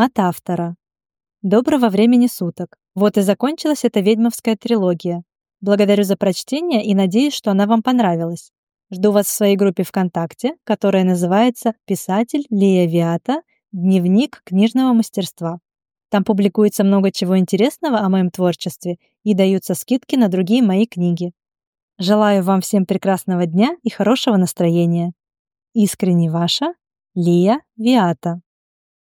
От автора. Доброго времени суток. Вот и закончилась эта ведьмовская трилогия. Благодарю за прочтение и надеюсь, что она вам понравилась. Жду вас в своей группе ВКонтакте, которая называется «Писатель Лия Виата. Дневник книжного мастерства». Там публикуется много чего интересного о моем творчестве и даются скидки на другие мои книги. Желаю вам всем прекрасного дня и хорошего настроения. Искренне ваша Лия Виата.